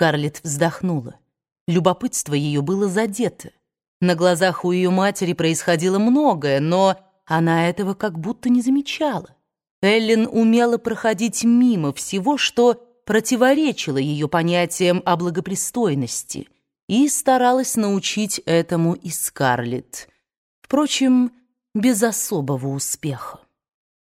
Скарлетт вздохнула. Любопытство ее было задето. На глазах у ее матери происходило многое, но она этого как будто не замечала. Эллен умела проходить мимо всего, что противоречило ее понятиям о благопристойности, и старалась научить этому и Скарлетт. Впрочем, без особого успеха.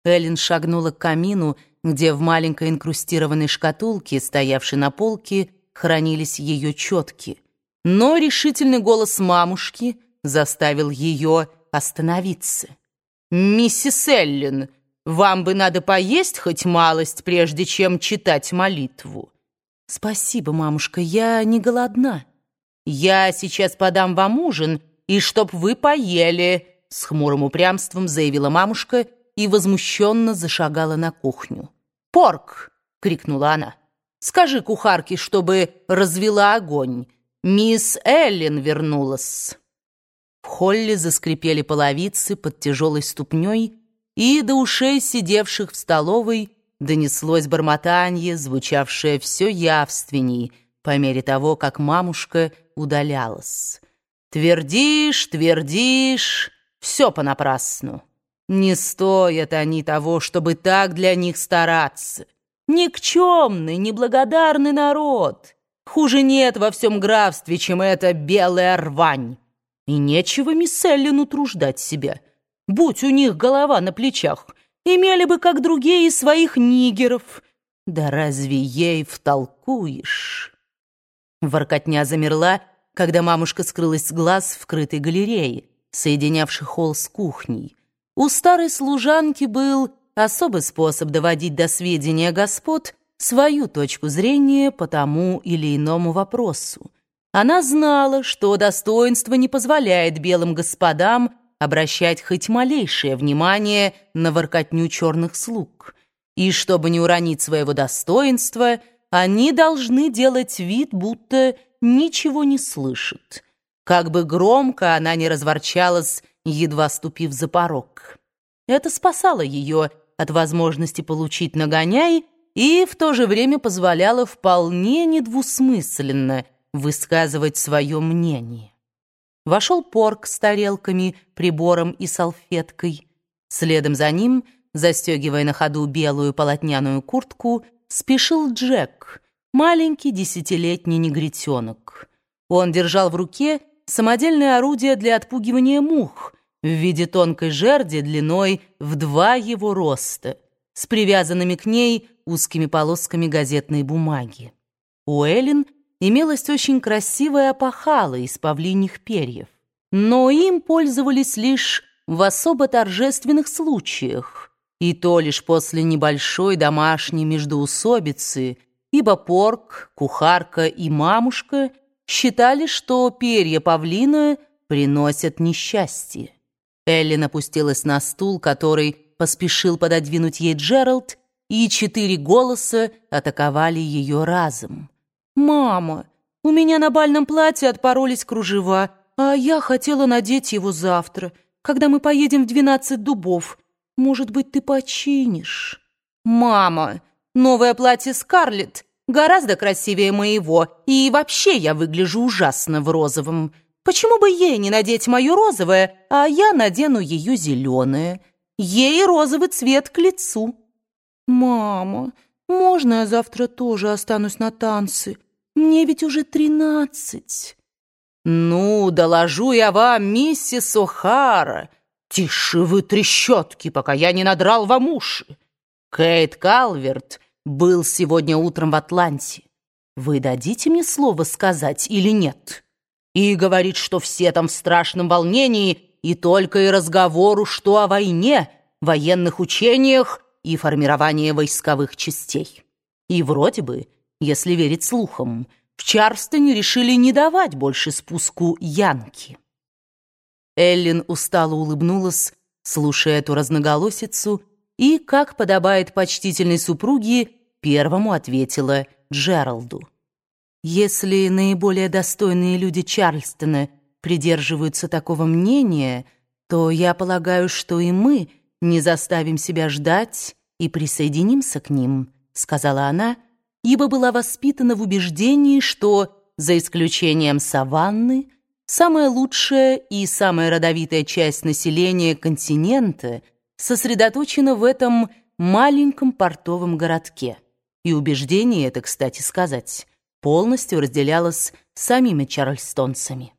Эллен шагнула к камину, где в маленькой инкрустированной шкатулке, стоявшей на полке, хранились ее четки. Но решительный голос мамушки заставил ее остановиться. «Миссис Эллен, вам бы надо поесть хоть малость, прежде чем читать молитву». «Спасибо, мамушка, я не голодна». «Я сейчас подам вам ужин, и чтоб вы поели», — с хмурым упрямством заявила мамушка и возмущенно зашагала на кухню. «Порк!» — крикнула она. «Скажи кухарке, чтобы развела огонь. Мисс Эллен вернулась». В холле заскрипели половицы под тяжелой ступней, и до ушей сидевших в столовой донеслось бормотанье, звучавшее все явственней по мере того, как мамушка удалялась. «Твердишь, твердишь, все понапрасну». Не стоят они того, чтобы так для них стараться. Никчемный, неблагодарный народ. Хуже нет во всем графстве, чем эта белая рвань. И нечего мисс Эллин утруждать себя. Будь у них голова на плечах, имели бы, как другие, своих нигеров. Да разве ей втолкуешь? Воркотня замерла, когда мамушка скрылась с глаз в крытой галерее, соединявшей холл с кухней. У старой служанки был особый способ доводить до сведения господ свою точку зрения по тому или иному вопросу. Она знала, что достоинство не позволяет белым господам обращать хоть малейшее внимание на воркотню черных слуг. И чтобы не уронить своего достоинства, они должны делать вид, будто ничего не слышат. Как бы громко она не разворчалась, едва ступив за порог. Это спасало ее от возможности получить нагоняй и в то же время позволяло вполне недвусмысленно высказывать свое мнение. Вошел порк с тарелками, прибором и салфеткой. Следом за ним, застегивая на ходу белую полотняную куртку, спешил Джек, маленький десятилетний негритенок. Он держал в руке самодельное орудие для отпугивания мух в виде тонкой жерди длиной в два его роста, с привязанными к ней узкими полосками газетной бумаги. У Эллен имелась очень красивая опахала из павлиньих перьев, но им пользовались лишь в особо торжественных случаях, и то лишь после небольшой домашней междоусобицы, ибо порк, кухарка и мамушка — считали, что перья павлина приносят несчастье. Элли опустилась на стул, который поспешил пододвинуть ей Джеральд, и четыре голоса атаковали ее разом. «Мама, у меня на бальном платье отпоролись кружева, а я хотела надеть его завтра, когда мы поедем в двенадцать дубов. Может быть, ты починишь?» «Мама, новое платье Скарлетт гораздо красивее моего, и вообще я выгляжу ужасно в розовом. Почему бы ей не надеть мое розовое, а я надену ее зеленое? Ей розовый цвет к лицу. Мама, можно я завтра тоже останусь на танцы? Мне ведь уже тринадцать. Ну, доложу я вам, миссис О'Хара. Тише вы трещотки, пока я не надрал вам уши. Кейт Калверт был сегодня утром в Атланте. Вы дадите мне слово сказать или нет? И говорит, что все там в страшном волнении, и только и разговору, что о войне, военных учениях и формировании войсковых частей. И вроде бы, если верить слухам, в Чарстоне решили не давать больше спуску Янки. Эллин устало улыбнулась, слушая эту разноголосицу, и, как подобает почтительной супруге, первому ответила Джералду. Если наиболее достойные люди Чарльстона придерживаются такого мнения, то я полагаю, что и мы не заставим себя ждать и присоединимся к ним, сказала она, ибо была воспитана в убеждении, что, за исключением саванны, самая лучшая и самая родовитая часть населения континента сосредоточена в этом маленьком портовом городке. И убеждение это, кстати сказать, полностью разделялось самими чарльстонцами.